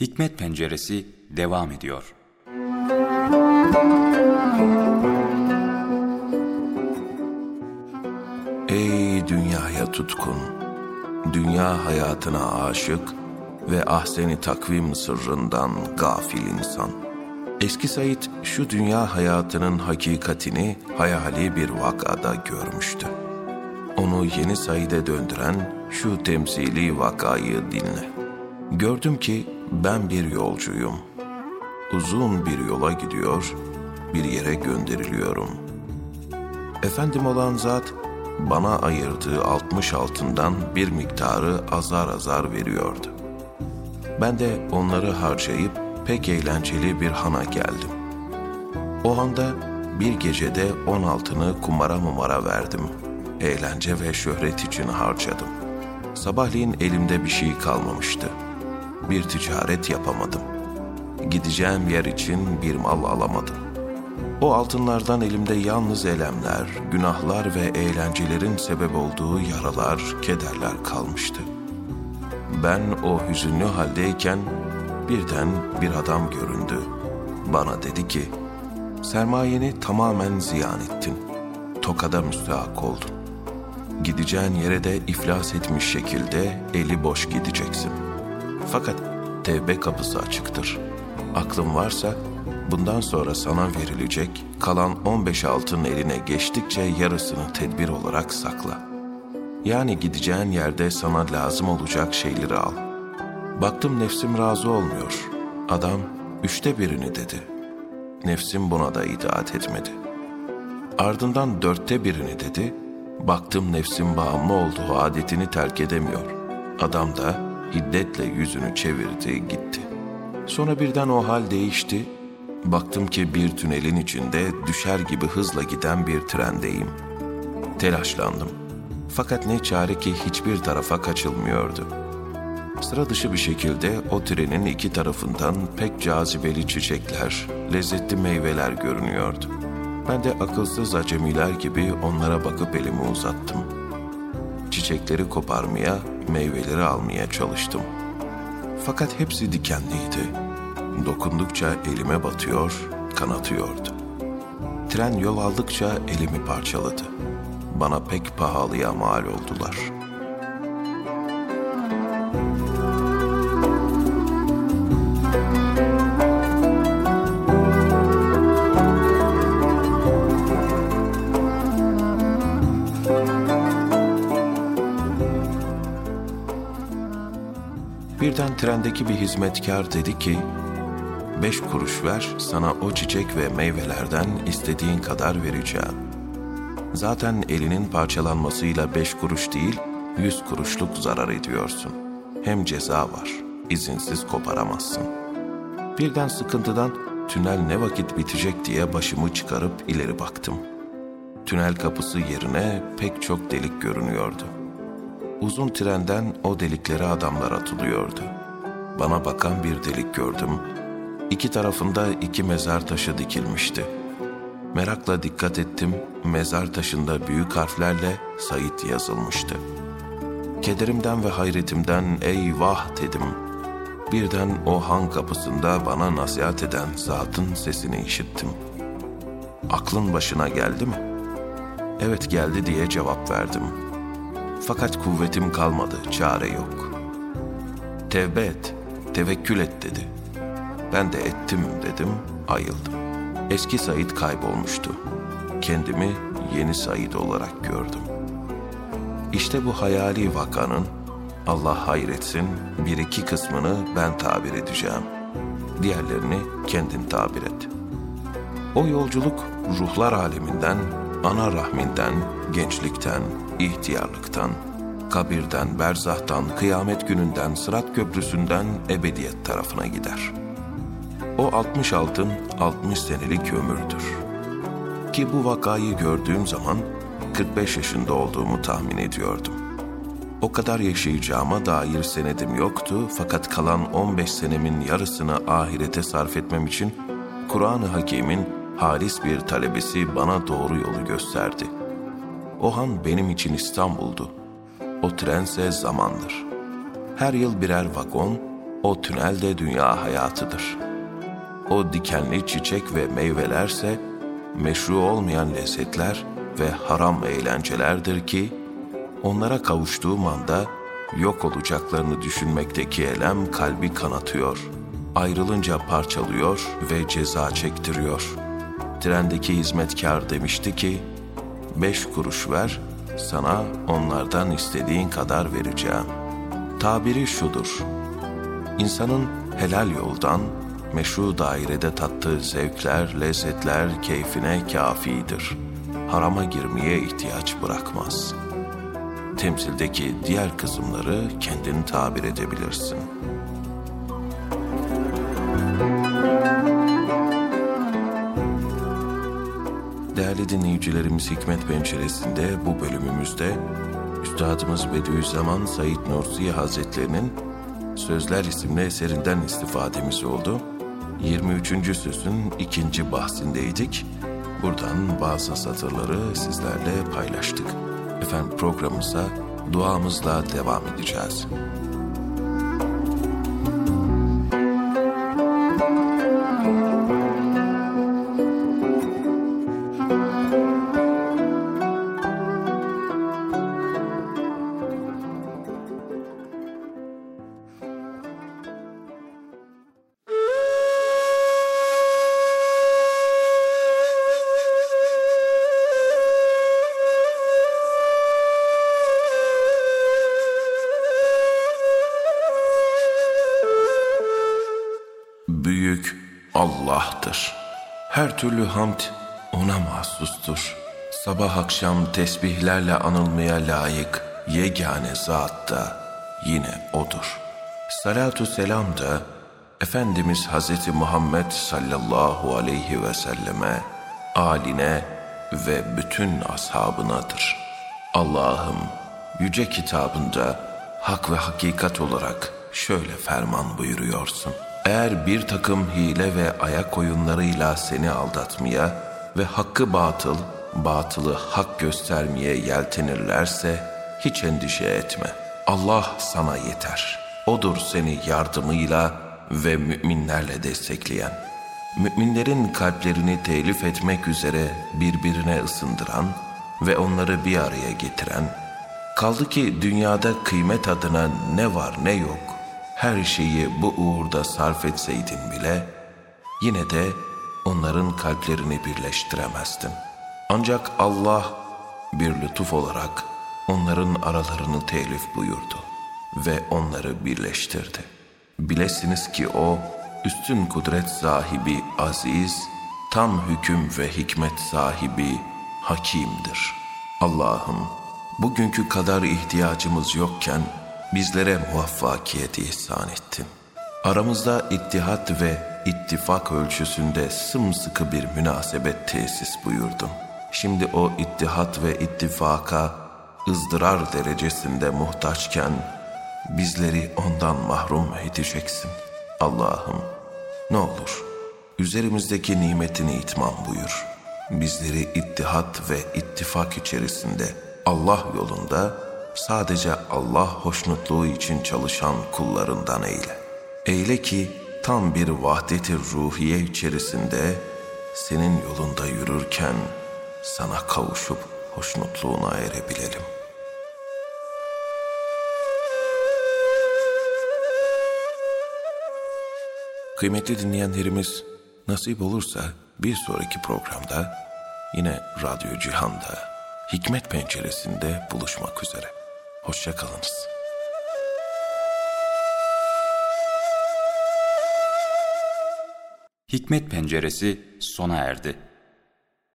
Hikmet Penceresi devam ediyor. Ey dünyaya tutkun, dünya hayatına aşık ve ahseni takvim sırrından gafil insan. Eski Said şu dünya hayatının hakikatini hayali bir vakada görmüştü. Onu yeni Said'e döndüren şu temsili vakayı dinle. Gördüm ki ben bir yolcuyum. Uzun bir yola gidiyor, bir yere gönderiliyorum. Efendim olan zat bana ayırdığı altmış altından bir miktarı azar azar veriyordu. Ben de onları harcayıp pek eğlenceli bir hana geldim. O anda bir gecede on altını kumara mumara verdim. Eğlence ve şöhret için harcadım. Sabahleyin elimde bir şey kalmamıştı. Bir ticaret yapamadım. Gideceğim yer için bir mal alamadım. O altınlardan elimde yalnız elemler, günahlar ve eğlencelerin sebep olduğu yaralar, kederler kalmıştı. Ben o hüzünlü haldeyken birden bir adam göründü. Bana dedi ki, sermayeni tamamen ziyan ettin. Tokada müstahak oldun. Gideceğin yere de iflas etmiş şekilde eli boş gideceksin. Fakat tevbe kapısı açıktır. Aklın varsa bundan sonra sana verilecek kalan 15 altın eline geçtikçe yarısını tedbir olarak sakla. Yani gideceğin yerde sana lazım olacak şeyleri al. Baktım nefsim razı olmuyor. Adam üçte birini dedi. Nefsim buna da itaat etmedi. Ardından dörtte birini dedi. Baktım nefsim bağımlı olduğu adetini terk edemiyor. Adam da hiddetle yüzünü çevirdi gitti. Sonra birden o hal değişti. Baktım ki bir tünelin içinde düşer gibi hızla giden bir trendeyim. Telaşlandım. Fakat ne çare ki hiçbir tarafa kaçılmıyordu. Sıra dışı bir şekilde o trenin iki tarafından pek cazibeli çiçekler, lezzetli meyveler görünüyordu. Ben de akılsız acemiler gibi onlara bakıp elimi uzattım. Çiçekleri koparmaya, meyveleri almaya çalıştım. Fakat hepsi dikenliydi. Dokundukça elime batıyor, kanatıyordu. Tren yol aldıkça elimi parçaladı. Bana pek pahalıya mal oldular. Birden trendeki bir hizmetkar dedi ki, beş kuruş ver sana o çiçek ve meyvelerden istediğin kadar vereceğim. Zaten elinin parçalanmasıyla beş kuruş değil, yüz kuruşluk zarar ediyorsun. Hem ceza var, izinsiz koparamazsın. Birden sıkıntıdan tünel ne vakit bitecek diye başımı çıkarıp ileri baktım. Tünel kapısı yerine pek çok delik görünüyordu. Uzun trenden o deliklere adamlar atılıyordu. Bana bakan bir delik gördüm. İki tarafında iki mezar taşı dikilmişti. Merakla dikkat ettim, mezar taşında büyük harflerle Sait yazılmıştı. Kederimden ve hayretimden eyvah dedim. Birden o han kapısında bana nasihat eden zatın sesini işittim. Aklın başına geldi mi? Evet geldi diye cevap verdim.'' Fakat kuvvetim kalmadı, çare yok. Tevbe et, tevekkül et dedi. Ben de ettim dedim, ayıldım. Eski Said kaybolmuştu. Kendimi yeni Said olarak gördüm. İşte bu hayali vakanın, Allah hayretsin, bir iki kısmını ben tabir edeceğim. Diğerlerini kendin tabir et. O yolculuk ruhlar aleminden, ana rahminden, gençlikten, ihtiyarlıktan, kabirden, berzahtan, kıyamet gününden, sırat köprüsünden ebediyet tarafına gider. O 60 altın 60 senelik ömürdür. Ki bu vakayı gördüğüm zaman 45 yaşında olduğumu tahmin ediyordum. O kadar yaşayacağıma dair senedim yoktu fakat kalan 15 senemin yarısını ahirete sarf etmem için Kur'an-ı Hakim'in halis bir talebesi bana doğru yolu gösterdi. O han benim için İstanbul'du. O trense zamandır. Her yıl birer vagon, o tünel de dünya hayatıdır. O dikenli çiçek ve meyvelerse meşru olmayan lezzetler ve haram eğlencelerdir ki, onlara kavuştuğum anda yok olacaklarını düşünmekteki elem kalbi kanatıyor, ayrılınca parçalıyor ve ceza çektiriyor. Trendeki hizmetkar demişti ki, beş kuruş ver, sana onlardan istediğin kadar vereceğim. Tabiri şudur, insanın helal yoldan, meşru dairede tattığı zevkler, lezzetler keyfine kafidir. Harama girmeye ihtiyaç bırakmaz. Temsildeki diğer kısımları kendin tabir edebilirsin. Değerli dinleyicilerimiz Hikmet Penceresi'nde bu bölümümüzde Üstadımız Bediüzzaman Said Nursi Hazretlerinin Sözler isimli eserinden istifademiz oldu. 23. sözün ikinci bahsindeydik. Buradan bazı satırları sizlerle paylaştık. Efendim programımıza duamızla devam edeceğiz. Büyük Allah'tır. Her türlü hamd ona mahsustur. Sabah akşam tesbihlerle anılmaya layık yegane zat da yine O'dur. Salatu selam da Efendimiz Hazreti Muhammed sallallahu aleyhi ve selleme, aline ve bütün ashabınadır. Allah'ım yüce kitabında hak ve hakikat olarak şöyle ferman buyuruyorsun. Eğer bir takım hile ve ayak oyunlarıyla seni aldatmaya ve hakkı batıl, batılı hak göstermeye yeltenirlerse hiç endişe etme. Allah sana yeter. Odur seni yardımıyla ve müminlerle destekleyen. Müminlerin kalplerini telif etmek üzere birbirine ısındıran ve onları bir araya getiren, kaldı ki dünyada kıymet adına ne var ne yok, her şeyi bu uğurda sarf etseydin bile, yine de onların kalplerini birleştiremezdin. Ancak Allah bir lütuf olarak onların aralarını telif buyurdu ve onları birleştirdi. Bilesiniz ki O, üstün kudret sahibi aziz, tam hüküm ve hikmet sahibi hakimdir. Allah'ım, bugünkü kadar ihtiyacımız yokken bizlere muvaffakiyet ihsan ettin. Aramızda ittihat ve ittifak ölçüsünde sımsıkı bir münasebet tesis buyurdun. Şimdi o ittihat ve ittifaka ızdırar derecesinde muhtaçken bizleri ondan mahrum edeceksin. Allah'ım ne olur üzerimizdeki nimetini itmam buyur. Bizleri ittihat ve ittifak içerisinde Allah yolunda sadece Allah hoşnutluğu için çalışan kullarından eyle. Eyle ki tam bir vahdeti ruhiye içerisinde senin yolunda yürürken sana kavuşup hoşnutluğuna erebilelim. Kıymetli dinleyenlerimiz nasip olursa bir sonraki programda yine Radyo Cihan'da Hikmet Penceresi'nde buluşmak üzere. Hoşçakalınız. Hikmet Penceresi sona erdi.